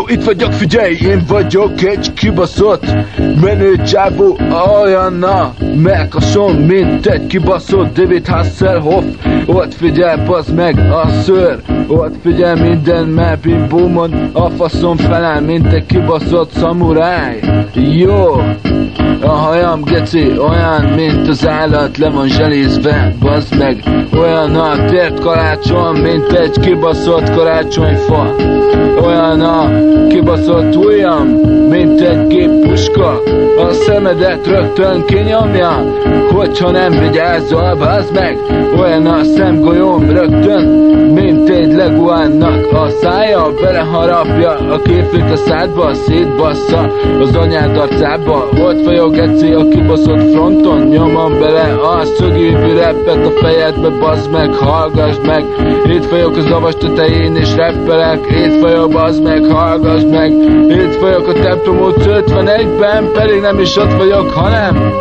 Jó, itt vagyok, figyelj, én vagyok egy kibaszott menő csávó, olyanna, melkasom, mint egy kibaszott David Hasselhoff. Ott figyel, bazd meg a szőr, ott figyel minden mapping boomon, a faszom felel, mint egy kibaszott szamuráj. Jó, a hajam geci, olyan, mint az állat, le van zselizve, bazd meg. Olyan a tért kalácsom, mint egy kibaszott karácsonyfa. Olyan a kibaszott ujjam, mint egy géppuska. A szemedet rögtön kinyomja, hogyha nem vigyázol, bazd meg. Olyan a szemgolyóm rögtön, mint egy leguánnak A szája beleharapja a képét a szádba, szétbassza az anyád arcába. Ott vagyok geci a kibaszott fronton Nyomom bele a szögívű reppet a fejedbe Bazd meg, hallgass meg. Itt vagyok az avas tetején és reppelek Itt vagyok, bazd meg, hallgass meg. Itt vagyok a templom út 51-ben Pedig nem is ott vagyok, hanem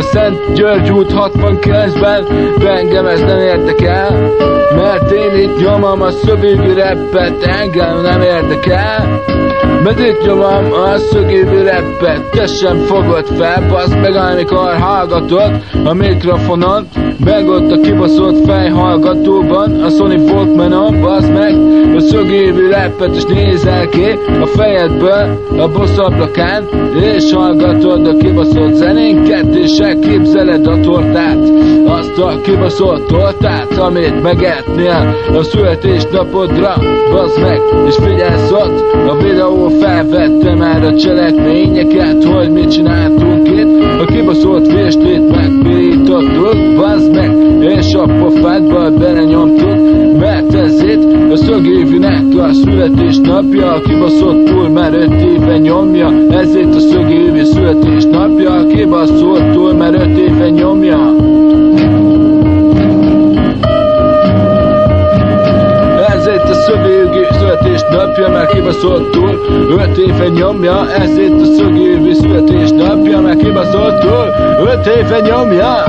a Szent György út 69-ben De engem ez nem érdekel Mert én itt nyomom a szövőgű reppet Engem nem érdekel. Mert itt nyomom a szögívű reppet Te sem fogod fel, bazd meg amikor hallgatod a mikrofonon Meg ott a kibaszott fejhallgatóban A Sony Walkmanon, bazd meg a szögívű reppet És nézel ki a fejedből a bosszablakán És hallgatod a kibaszott zenénket És elképzeled a tortát Azt a kibaszott tortát Amit megetnél a születésnapodra Bazd meg, és figyelsz ott a videó felvette már a cselekményeket, hogy mit csináltunk itt. A kibaszolt féstvét megpirítottuk, bazd meg, és a pofádba belenyomtuk, itt a szögévinek a születésnapja, a kibaszott túl már öt éve nyomja, ezért a szögévi születésnapja, a kibaszott túl már öt éve nyomja. Ezért a szögévi születésnapja, mert kibaszott túl Öt éve nyomja, ezért a szögévi születésnapja, mert kibaszott túl Öt éve nyomja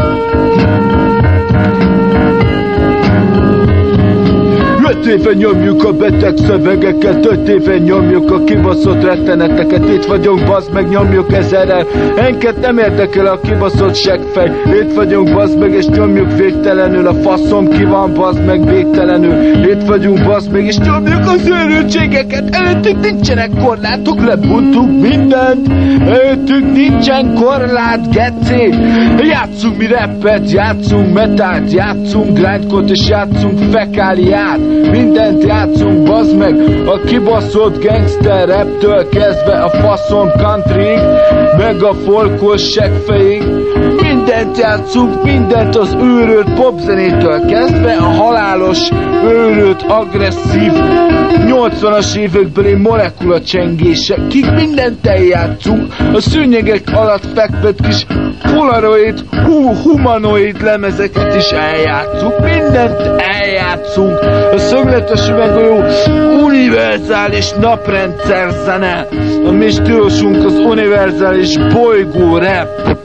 Öt éve nyomjuk a beteg szövegeket, öt éve nyomjuk a kibaszott retteneteket, itt vagyunk, bazd meg, nyomjuk ezerrel. Enket nem érdekel a kibaszott seggfej, itt vagyunk, bazd meg, és nyomjuk végtelenül, a faszom ki van, bazd meg, végtelenül. Itt vagyunk, bazd meg, és nyomjuk az őrültségeket, előttünk nincsenek korlátok, lebuntunk mindent, előttünk nincsen korlát, geci. Játszunk mi rappet, játszunk metált, játszunk grindkot, és játszunk fekáliát. Mindent játszunk, bazd meg. A kibaszott gangster raptől kezdve a faszom countryig Meg a folkos seggfejig Mindent játszunk, mindent az őrült popzenétől kezdve A halálos, őrült, agresszív 80-as évekbeli molekula csengésekig mindent eljátszunk? A szőnyegek alatt fekvett kis polaroid, hú, humanoid lemezeket is eljátszunk. Mindent eljátszunk. A szögletes üveggolyó univerzális naprendszer zene. A mi stílusunk az univerzális bolygó rap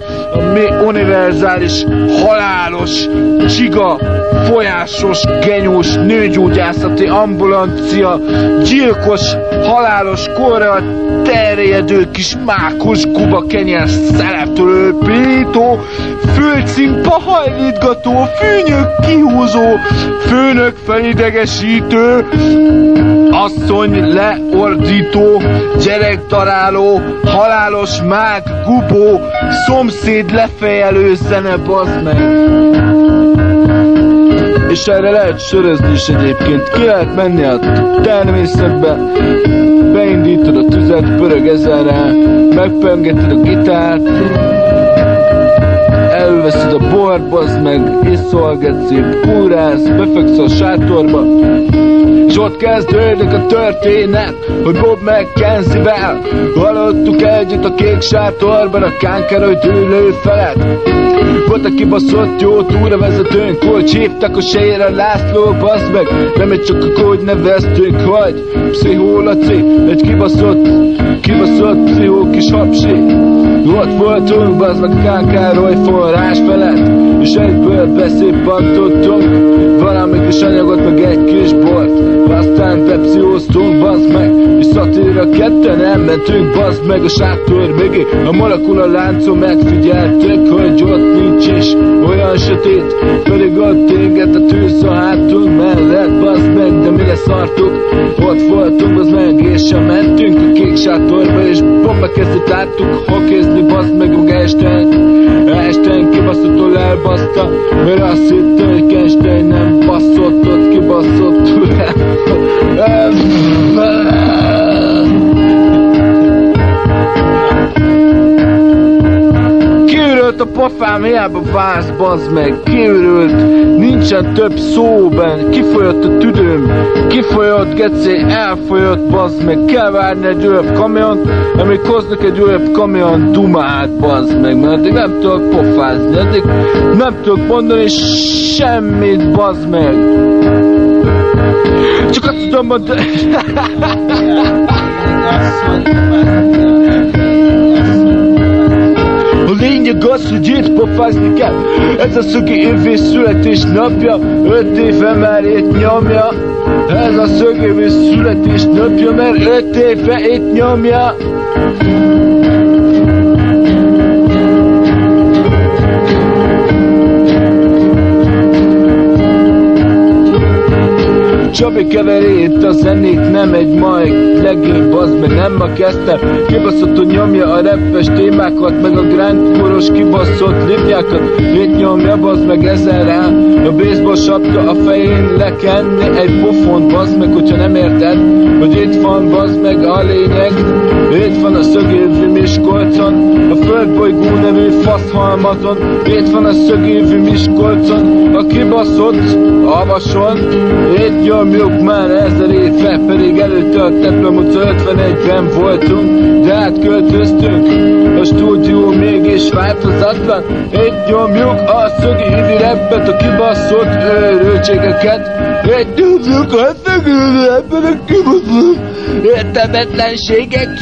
univerzális, halálos, csiga, folyásos, genyós, nőgyógyászati ambulancia, gyilkos, halálos, korra terjedő kis mákos kuba kenyes szeleptölő pirító, földszínpa hajlítgató, fűnyök kihúzó, főnök felidegesítő, asszony leordító, gyerekdaráló, halálos mág, gubó, szomszéd lefejelő zene, bazd meg. És erre lehet sörözni is egyébként. Ki lehet menni a természetbe, beindítod a tüzet, pörög ezerrel, megpengeted a gitárt, elveszed a bort, bazd meg, iszol, geci, kúrász, befeksz a sátorba, és ott kezdődik a történet, hogy Bob McKenzie-vel Hallottuk együtt a kék sátorban a kánkeroly dűlő felett Volt a kibaszott jó túravezetőnk, hogy hívtak a sejére László, baszd meg. Nem egy csak a kód neveztünk, hogy Pszichólaci, egy kibaszott, kibaszott pszichó kis hapsi ott voltunk, bazd meg Kánkároly forrás felett És egyből beszippantottunk Valami kis anyagot, meg egy kis bort Aztán pepsióztunk, bazd meg És Visszatérve ketten elmentünk, bazd meg a sátor mögé. A molekula láncom megfigyeltek, hogy ott nincs is olyan sötét Pedig ott téged a tűz a hátunk mellett, bazd meg, de mire szartuk Ott voltunk, az meg, és sem mentünk a kék sátorba És bomba kezdett láttuk, hokézni, bazd meg, meg este Este kibaszottól elbaszta, mert azt hitte, hogy pofám, hiába válsz, bazd meg, kiürült, nincsen több szó benne, kifolyott a tüdőm, kifolyott, geci, elfolyott, bazd meg, kell várni egy újabb kamiont, amíg hoznak egy újabb kamion dumát, bazd meg, mert addig nem tudok pofázni, addig nem tudok mondani semmit, bazd meg. Csak azt tudom mondani... itt pofázni kell. Ez a szögi évés születésnapja Öt éve már itt nyomja. Ez a szögi évés születésnapja Mert öt éve itt nyomja Csabi keveri itt a zenét, nem egy mai legény, bazd meg, nem ma kezdtem Kibaszott, hogy nyomja a reppes témákat, meg a grindkoros kibaszott lipjákat Itt nyomja, bazd meg ezer rá, a baseball sapka a fején lekenni egy pofont, bazd meg, hogyha nem érted Hogy itt van, bazd meg a lényeg. Itt nevű faszhalmaton Itt van a szögévű Miskolcon, a kibaszott Avason. Itt nyomjuk már ezer éve, pedig előtte a Teplem utca 51-ben voltunk De átköltöztünk, a stúdió mégis változatlan. Itt nyomjuk a szögévű reppet, a kibaszott őrültségeket. Itt nyomjuk a szögévű reppet, a kibaszott értelmetlenségeket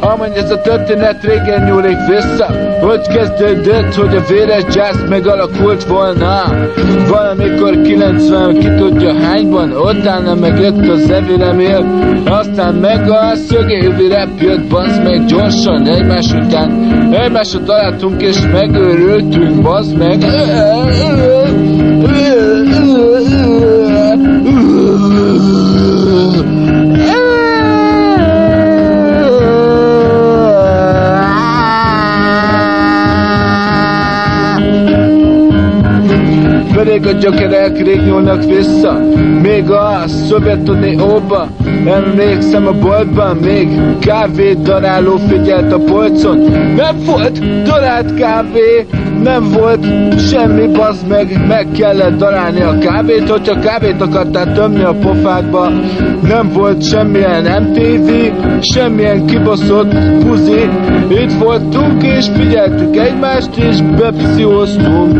Amennyi ez a történet régen nyúlik vissza. Hogy kezdődött, hogy a véres jazz megalakult volna? Valamikor 90, ki tudja hányban Utána meg jött az evilemél Aztán meg a szögévi rap jött Bazd meg gyorsan egymás után. Egymásra találtunk és megőrültünk Bazd meg a gyökerek rég nyúlnak vissza. Még a Szovjetunióba Emlékszem a boltban Még kávét daráló figyelt a polcon. Nem volt darált kávé nem volt semmi, bazd meg, meg kellett darálni a kávét, hogyha kávét akartál tömni a pofádba, nem volt semmilyen MTV, semmilyen kibaszott buzi, itt voltunk és figyeltük egymást és bepszióztunk.